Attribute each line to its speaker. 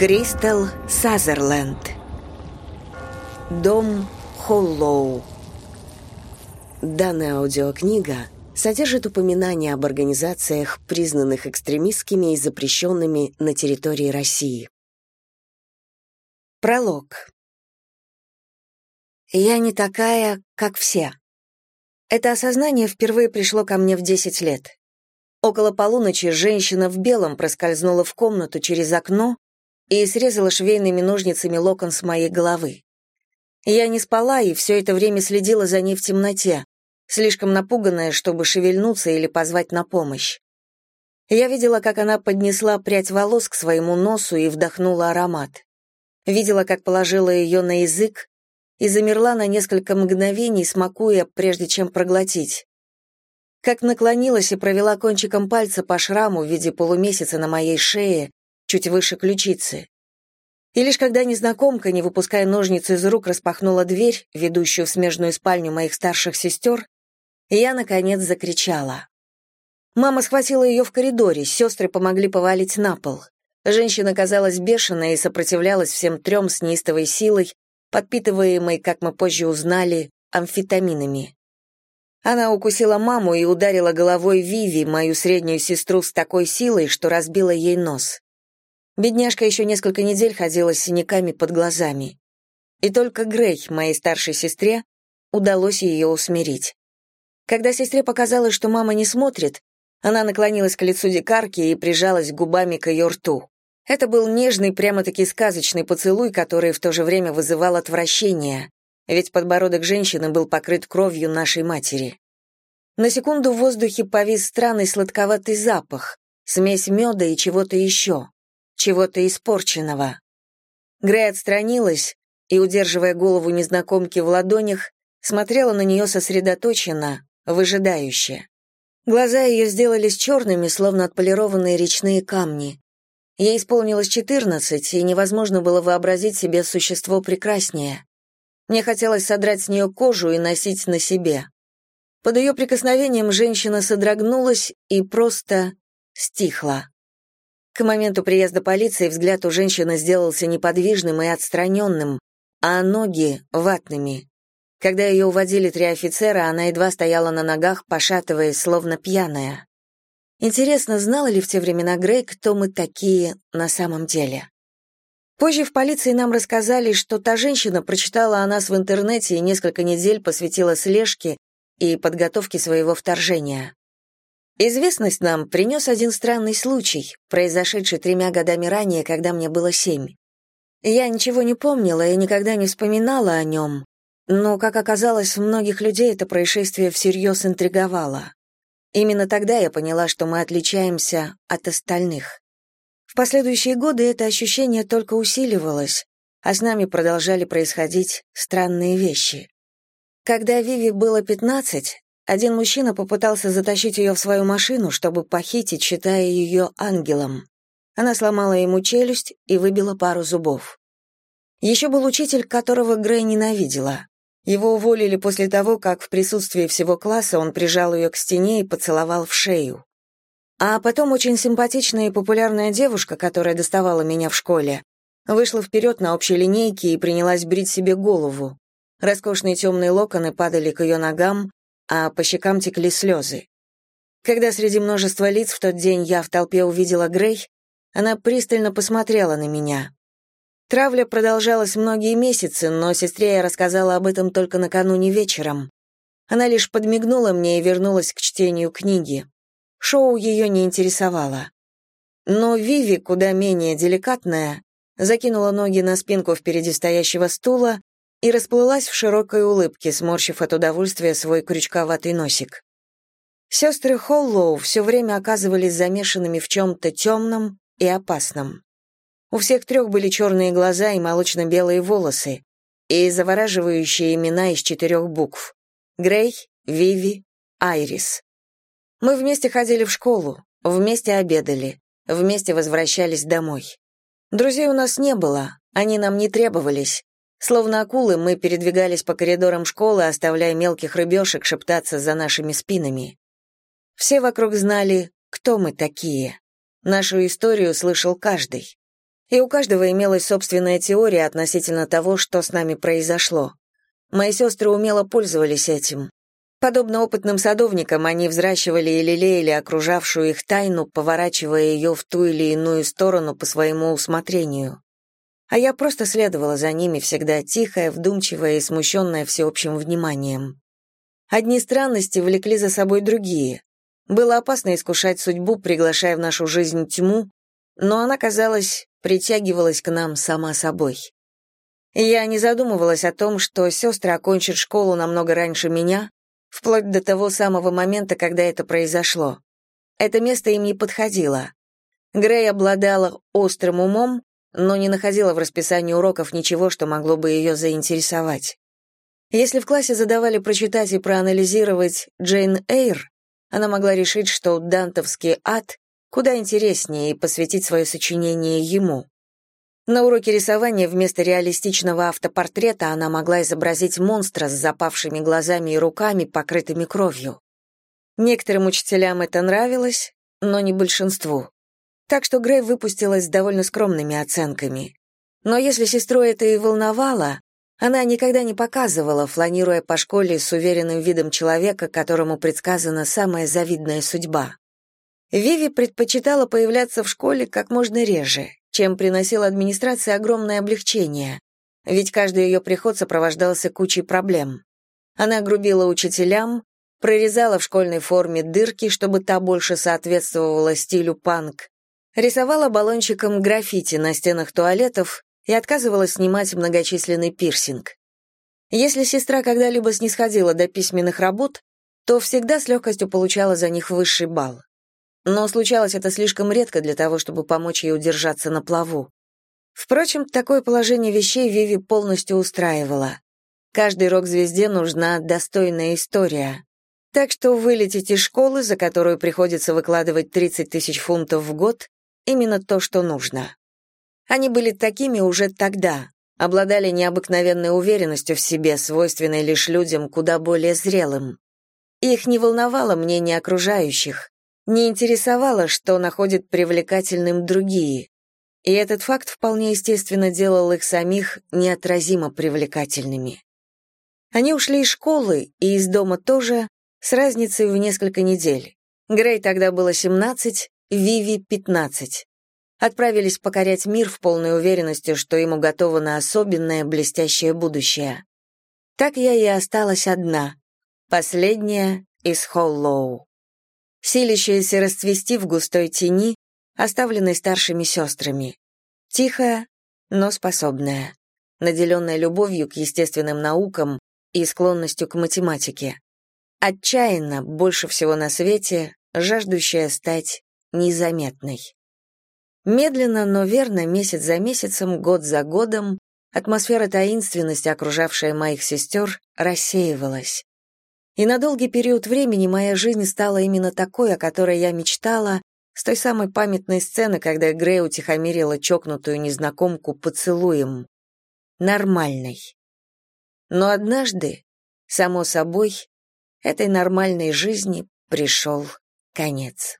Speaker 1: Кристал Сазерленд Дом Холлоу Данная аудиокнига содержит упоминания об организациях, признанных экстремистскими и запрещенными на территории России. Пролог. Я не такая, как все. Это осознание впервые пришло ко мне в 10 лет. Около полуночи женщина в белом проскользнула в комнату через окно и срезала швейными ножницами локон с моей головы. Я не спала и все это время следила за ней в темноте, слишком напуганная, чтобы шевельнуться или позвать на помощь. Я видела, как она поднесла прядь волос к своему носу и вдохнула аромат. Видела, как положила ее на язык, и замерла на несколько мгновений, смакуя, прежде чем проглотить. Как наклонилась и провела кончиком пальца по шраму в виде полумесяца на моей шее, чуть выше ключицы. И лишь когда незнакомка, не выпуская ножницы из рук, распахнула дверь, ведущую в смежную спальню моих старших сестер, я, наконец, закричала. Мама схватила ее в коридоре, сестры помогли повалить на пол. Женщина казалась бешеной и сопротивлялась всем трем с неистовой силой, подпитываемой, как мы позже узнали, амфетаминами. Она укусила маму и ударила головой Виви, мою среднюю сестру, с такой силой, что разбила ей нос. Бедняжка еще несколько недель ходила с синяками под глазами. И только Грей, моей старшей сестре, удалось ее усмирить. Когда сестре показалось, что мама не смотрит, она наклонилась к лицу дикарки и прижалась губами к ее рту. Это был нежный, прямо-таки сказочный поцелуй, который в то же время вызывал отвращение, ведь подбородок женщины был покрыт кровью нашей матери. На секунду в воздухе повис странный сладковатый запах, смесь меда и чего-то еще, чего-то испорченного. Грей отстранилась и, удерживая голову незнакомки в ладонях, смотрела на нее сосредоточенно, выжидающе. Глаза ее сделались черными, словно отполированные речные камни. Ей исполнилось четырнадцать, и невозможно было вообразить себе существо прекраснее. Мне хотелось содрать с нее кожу и носить на себе. Под ее прикосновением женщина содрогнулась и просто стихла. К моменту приезда полиции взгляд у женщины сделался неподвижным и отстраненным, а ноги — ватными. Когда ее уводили три офицера, она едва стояла на ногах, пошатываясь, словно пьяная. Интересно, знала ли в те времена Грей, кто мы такие на самом деле? Позже в полиции нам рассказали, что та женщина прочитала о нас в интернете и несколько недель посвятила слежке и подготовке своего вторжения. Известность нам принес один странный случай, произошедший тремя годами ранее, когда мне было семь. Я ничего не помнила и никогда не вспоминала о нем, но, как оказалось, многих людей это происшествие всерьез интриговало. Именно тогда я поняла, что мы отличаемся от остальных. В последующие годы это ощущение только усиливалось, а с нами продолжали происходить странные вещи. Когда Виви было 15, один мужчина попытался затащить ее в свою машину, чтобы похитить, считая ее ангелом. Она сломала ему челюсть и выбила пару зубов. Еще был учитель, которого Грей ненавидела. Его уволили после того, как в присутствии всего класса он прижал ее к стене и поцеловал в шею. А потом очень симпатичная и популярная девушка, которая доставала меня в школе, вышла вперед на общей линейке и принялась брить себе голову. Роскошные темные локоны падали к ее ногам, а по щекам текли слезы. Когда среди множества лиц в тот день я в толпе увидела Грей, она пристально посмотрела на меня. Травля продолжалась многие месяцы, но сестре я рассказала об этом только накануне вечером. Она лишь подмигнула мне и вернулась к чтению книги. Шоу ее не интересовало. Но Виви, куда менее деликатная, закинула ноги на спинку впереди стоящего стула и расплылась в широкой улыбке, сморщив от удовольствия свой крючковатый носик. Сестры Холлоу все время оказывались замешанными в чем-то темном и опасном. У всех трех были черные глаза и молочно-белые волосы, и завораживающие имена из четырех букв. Грей, Виви, Айрис. Мы вместе ходили в школу, вместе обедали, вместе возвращались домой. Друзей у нас не было, они нам не требовались. Словно акулы мы передвигались по коридорам школы, оставляя мелких рыбешек шептаться за нашими спинами. Все вокруг знали, кто мы такие. Нашу историю слышал каждый. И у каждого имелась собственная теория относительно того, что с нами произошло. Мои сестры умело пользовались этим. Подобно опытным садовникам, они взращивали и лелеяли окружавшую их тайну, поворачивая ее в ту или иную сторону по своему усмотрению. А я просто следовала за ними, всегда тихая, вдумчивая и смущенная всеобщим вниманием. Одни странности влекли за собой другие. Было опасно искушать судьбу, приглашая в нашу жизнь тьму, но она, казалось, притягивалась к нам сама собой. Я не задумывалась о том, что сестры окончат школу намного раньше меня, вплоть до того самого момента, когда это произошло. Это место им не подходило. Грей обладала острым умом, но не находила в расписании уроков ничего, что могло бы ее заинтересовать. Если в классе задавали прочитать и проанализировать Джейн Эйр, она могла решить, что дантовский ад куда интереснее и посвятить свое сочинение ему. На уроке рисования вместо реалистичного автопортрета она могла изобразить монстра с запавшими глазами и руками, покрытыми кровью. Некоторым учителям это нравилось, но не большинству. Так что Грей выпустилась с довольно скромными оценками. Но если сестру это и волновало, она никогда не показывала, фланируя по школе с уверенным видом человека, которому предсказана самая завидная судьба. Виви предпочитала появляться в школе как можно реже, чем приносила администрации огромное облегчение, ведь каждый ее приход сопровождался кучей проблем. Она грубила учителям, прорезала в школьной форме дырки, чтобы та больше соответствовала стилю панк, рисовала баллончиком граффити на стенах туалетов и отказывалась снимать многочисленный пирсинг. Если сестра когда-либо снисходила до письменных работ, то всегда с легкостью получала за них высший балл но случалось это слишком редко для того, чтобы помочь ей удержаться на плаву. Впрочем, такое положение вещей Виви полностью устраивало. Каждой рок-звезде нужна достойная история. Так что вылететь из школы, за которую приходится выкладывать 30 тысяч фунтов в год, именно то, что нужно. Они были такими уже тогда, обладали необыкновенной уверенностью в себе, свойственной лишь людям куда более зрелым. Их не волновало мнение окружающих, не интересовало, что находят привлекательным другие. И этот факт вполне естественно делал их самих неотразимо привлекательными. Они ушли из школы и из дома тоже, с разницей в несколько недель. Грей тогда было 17, Виви — 15. Отправились покорять мир в полной уверенности, что ему готово на особенное блестящее будущее. Так я и осталась одна, последняя из Холлоу силящаяся расцвести в густой тени, оставленной старшими сестрами. Тихая, но способная, наделенная любовью к естественным наукам и склонностью к математике. Отчаянно, больше всего на свете, жаждущая стать незаметной. Медленно, но верно, месяц за месяцем, год за годом, атмосфера таинственности, окружавшая моих сестер, рассеивалась. И на долгий период времени моя жизнь стала именно такой, о которой я мечтала, с той самой памятной сцены, когда Грей утихомирила чокнутую незнакомку поцелуем. Нормальной. Но однажды, само собой, этой нормальной жизни пришел конец.